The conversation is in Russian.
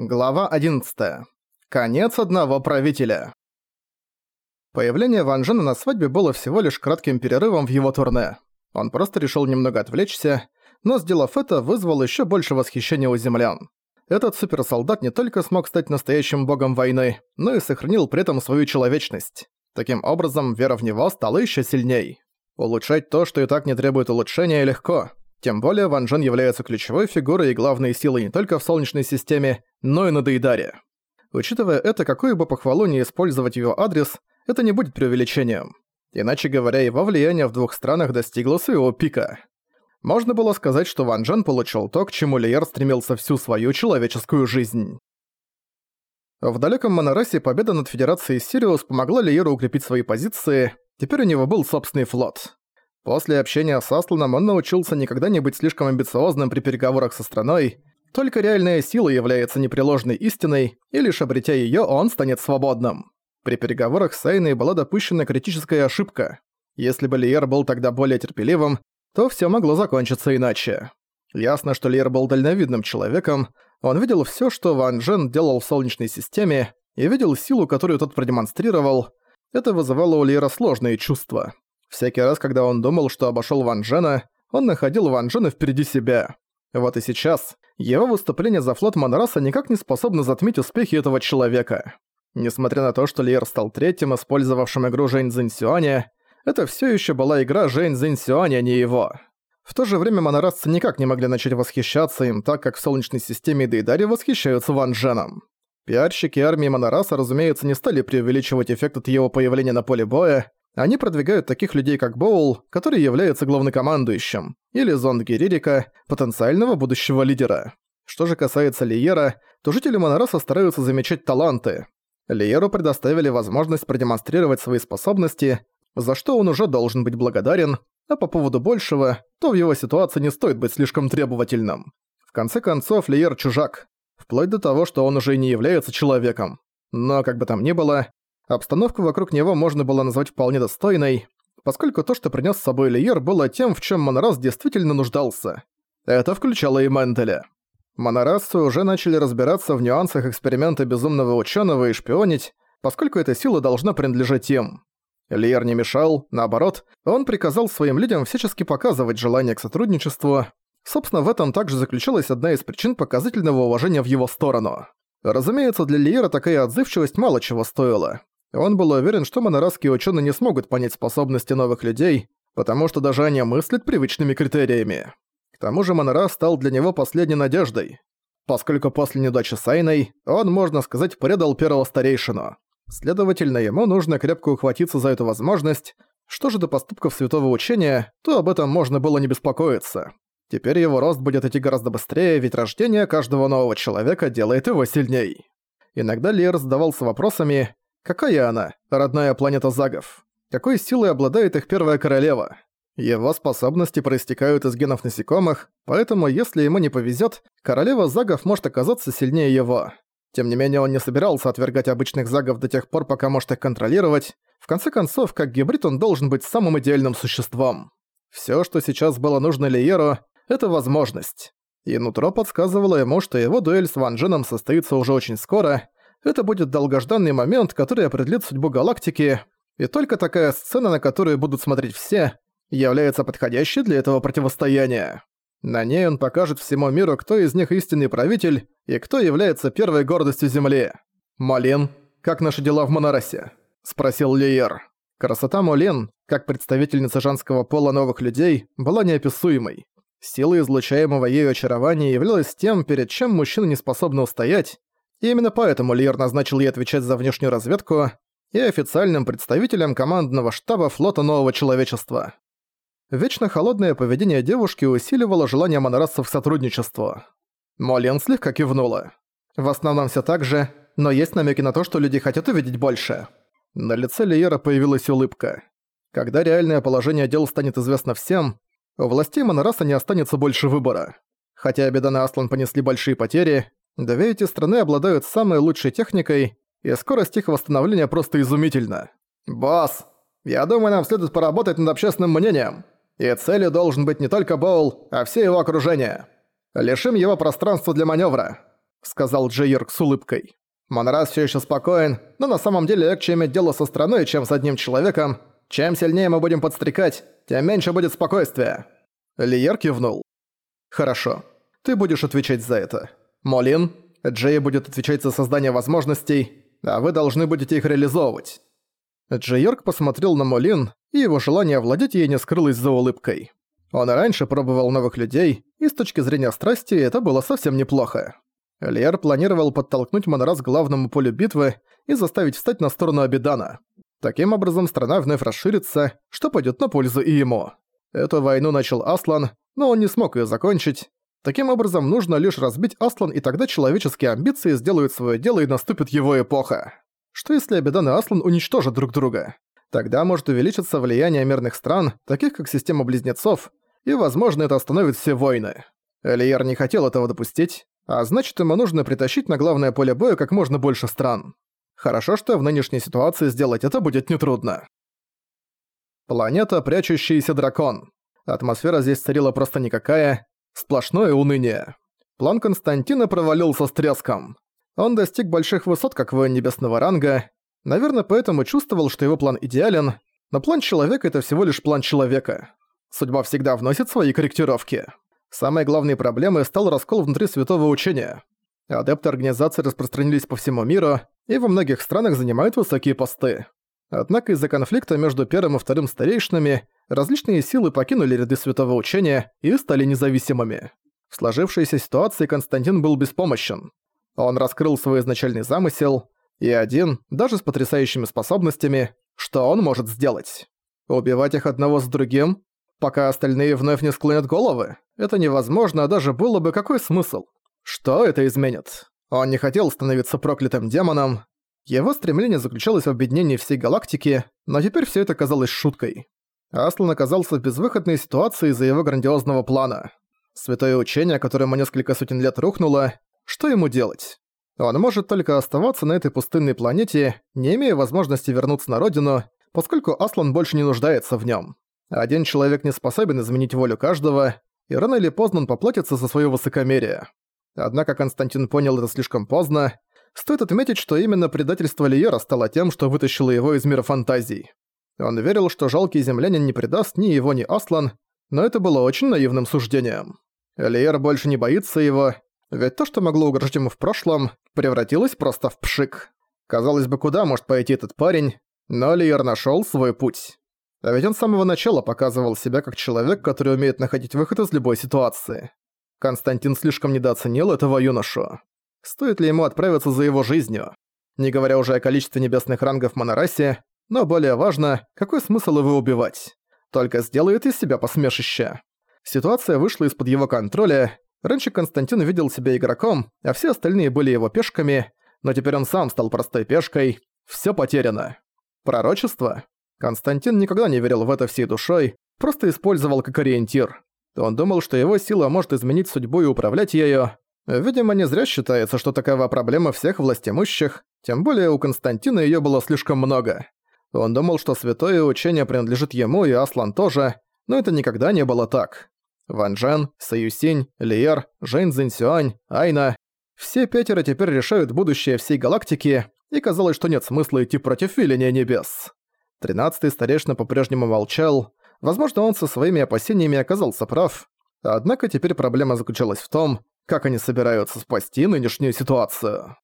Глава 11. Конец одного правителя. Появление Ван Джена на свадьбе было всего лишь кратким перерывом в его турне. Он просто решил немного отвлечься, но сделав это, вызвал еще больше восхищения у землян. Этот суперсолдат не только смог стать настоящим богом войны, но и сохранил при этом свою человечность. Таким образом, вера в него стала еще сильней. Улучшать то, что и так не требует улучшения, легко. Тем более Ван Джен является ключевой фигурой и главной силой не только в Солнечной системе, но и на Дейдаре. Учитывая это, какую бы похвалу не использовать его адрес, это не будет преувеличением. Иначе говоря, его влияние в двух странах достигло своего пика. Можно было сказать, что Ван Джен получил то, к чему Лиер стремился всю свою человеческую жизнь. В далеком Монорасе победа над Федерацией Сириус помогла Лиеру укрепить свои позиции, теперь у него был собственный флот. После общения с Асланом он научился никогда не быть слишком амбициозным при переговорах со страной, только реальная сила является непреложной истиной, и лишь обретя её, он станет свободным. При переговорах с Эйной была допущена критическая ошибка. Если бы Лиер был тогда более терпеливым, то всё могло закончиться иначе. Ясно, что Лиер был дальновидным человеком, он видел всё, что Ван Джен делал в Солнечной системе, и видел силу, которую тот продемонстрировал. Это вызывало у Лиера сложные чувства. Всякий раз, когда он думал, что обошёл Ван Джена, он находил Ван Джена впереди себя. Вот и сейчас его выступление за флот Монраса никак не способно затмить успехи этого человека. Несмотря на то, что Лиер стал третьим, использовавшим игру Жень Цзиньсюаня, это всё ещё была игра Жень Цзиньсюаня, а не его. В то же время монорасцы никак не могли начать восхищаться им так, как в Солнечной системе Дейдари восхищаются Ван Дженом. Пиарщики армии Монораса, разумеется, не стали преувеличивать эффект от его появления на поле боя, они продвигают таких людей, как Боул, который является главнокомандующим, или Зонд Геририка, потенциального будущего лидера. Что же касается Лиера, то жители Монороса стараются замечать таланты. Лиеру предоставили возможность продемонстрировать свои способности, за что он уже должен быть благодарен, а по поводу большего, то в его ситуации не стоит быть слишком требовательным. В конце концов, Лиер чужак, вплоть до того, что он уже и не является человеком. Но, как бы там ни было, Обстановку вокруг него можно было назвать вполне достойной, поскольку то, что принес с собой Лиер, было тем, в чем Монорас действительно нуждался. Это включало и Менделя. Монорасцы уже начали разбираться в нюансах эксперимента безумного ученого и шпионить, поскольку эта сила должна принадлежать им. Лиер не мешал, наоборот, он приказал своим людям всячески показывать желание к сотрудничеству. Собственно, в этом также заключалась одна из причин показательного уважения в его сторону. Разумеется, для Лиера такая отзывчивость мало чего стоила. Он был уверен, что монорасские ученые не смогут понять способности новых людей, потому что даже они мыслят привычными критериями. К тому же Монорас стал для него последней надеждой, поскольку после неудачи с Айной он, можно сказать, предал первого старейшину. Следовательно, ему нужно крепко ухватиться за эту возможность. Что же до поступков святого учения, то об этом можно было не беспокоиться. Теперь его рост будет идти гораздо быстрее, ведь рождение каждого нового человека делает его сильней. Иногда Лиер задавался вопросами, Какая она, родная планета Загов? Какой силой обладает их первая королева? Его способности проистекают из генов насекомых, поэтому если ему не повезет, королева Загов может оказаться сильнее его. Тем не менее, он не собирался отвергать обычных Загов до тех пор, пока может их контролировать. В конце концов, как гибрид он должен быть самым идеальным существом. Все, что сейчас было нужно Лиеру, это возможность. И нутро подсказывало ему, что его дуэль с Ван Дженом состоится уже очень скоро, это будет долгожданный момент, который определит судьбу галактики, и только такая сцена, на которую будут смотреть все, является подходящей для этого противостояния. На ней он покажет всему миру, кто из них истинный правитель и кто является первой гордостью Земли. «Малин, как наши дела в Монарасе?» – спросил Лиер. Красота Молен, как представительница женского пола новых людей, была неописуемой. Сила излучаемого ею очарования являлась тем, перед чем мужчины не способны устоять, именно поэтому Лиер назначил ей отвечать за внешнюю разведку и официальным представителем командного штаба флота Нового Человечества. Вечно холодное поведение девушки усиливало желание монорасцев к сотрудничеству. Молен слегка кивнула. В основном все так же, но есть намеки на то, что люди хотят увидеть больше. На лице Лиера появилась улыбка. Когда реальное положение дел станет известно всем, у властей Монораса не останется больше выбора. Хотя Абидан и Аслан понесли большие потери, Две эти страны обладают самой лучшей техникой, и скорость их восстановления просто изумительна. «Босс, я думаю, нам следует поработать над общественным мнением. И целью должен быть не только Боул, а все его окружение. Лишим его пространства для маневра. — сказал Джейерк с улыбкой. «Монрас все еще спокоен, но на самом деле легче иметь дело со страной, чем с одним человеком. Чем сильнее мы будем подстрекать, тем меньше будет спокойствия». Лиер кивнул. «Хорошо. Ты будешь отвечать за это. Молин, Джей будет отвечать за создание возможностей, а вы должны будете их реализовывать». Джейорк посмотрел на Молин, и его желание владеть ей не скрылось за улыбкой. Он и раньше пробовал новых людей, и с точки зрения страсти это было совсем неплохо. Лиер планировал подтолкнуть Монорас к главному полю битвы и заставить встать на сторону Абидана. Таким образом, страна вновь расширится, что пойдет на пользу и ему. Эту войну начал Аслан, но он не смог ее закончить. Таким образом, нужно лишь разбить Аслан, и тогда человеческие амбиции сделают свое дело и наступит его эпоха. Что если Абидан и Аслан уничтожат друг друга? Тогда может увеличиться влияние мирных стран, таких как система близнецов, и, возможно, это остановит все войны. Элиер не хотел этого допустить, а значит, ему нужно притащить на главное поле боя как можно больше стран. Хорошо, что в нынешней ситуации сделать это будет нетрудно. Планета «Прячущийся дракон». Атмосфера здесь царила просто никакая, сплошное уныние. План Константина провалился с треском. Он достиг больших высот как воин небесного ранга, наверное, поэтому чувствовал, что его план идеален, но план человека — это всего лишь план человека. Судьба всегда вносит свои корректировки. Самой главной проблемой стал раскол внутри святого учения. Адепты организации распространились по всему миру и во многих странах занимают высокие посты. Однако из-за конфликта между первым и вторым старейшинами различные силы покинули ряды святого учения и стали независимыми. В сложившейся ситуации Константин был беспомощен. Он раскрыл свой изначальный замысел, и один, даже с потрясающими способностями, что он может сделать? Убивать их одного с другим, пока остальные вновь не склонят головы? Это невозможно, а даже было бы какой смысл? Что это изменит? Он не хотел становиться проклятым демоном. Его стремление заключалось в объединении всей галактики, но теперь все это казалось шуткой. Аслан оказался в безвыходной ситуации из-за его грандиозного плана. Святое учение, которому несколько сотен лет рухнуло, что ему делать? Он может только оставаться на этой пустынной планете, не имея возможности вернуться на родину, поскольку Аслан больше не нуждается в нем. Один человек не способен изменить волю каждого, и рано или поздно он поплатится за свое высокомерие. Однако Константин понял это слишком поздно. Стоит отметить, что именно предательство Лиера стало тем, что вытащило его из мира фантазий. Он верил, что жалкий землянин не предаст ни его, ни Аслан, но это было очень наивным суждением. Лиер больше не боится его, ведь то, что могло угрожать ему в прошлом, превратилось просто в пшик. Казалось бы, куда может пойти этот парень, но Лиер нашёл свой путь. А ведь он с самого начала показывал себя как человек, который умеет находить выход из любой ситуации. Константин слишком недооценил этого юношу. Стоит ли ему отправиться за его жизнью? Не говоря уже о количестве небесных рангов Монорасе, но более важно, какой смысл его убивать? Только сделает из себя посмешище. Ситуация вышла из-под его контроля, Раньше Константин видел себя игроком, а все остальные были его пешками, но теперь он сам стал простой пешкой. Всё потеряно. Пророчество? Константин никогда не верил в это всей душой, просто использовал как ориентир. Он думал, что его сила может изменить судьбу и управлять ею. Видимо, не зря считается, что такова проблема всех властимущих, тем более у Константина её было слишком много. Он думал, что святое учение принадлежит ему и Аслан тоже, но это никогда не было так. Ван Джен, Саюсинь, Лиер, Жэнь Цзиньсюань, Айна. Все пятеро теперь решают будущее всей галактики, и казалось, что нет смысла идти против веления небес. Тринадцатый старейшина по-прежнему молчал. Возможно, он со своими опасениями оказался прав. Однако теперь проблема заключалась в том, как они собираются спасти нынешнюю ситуацию.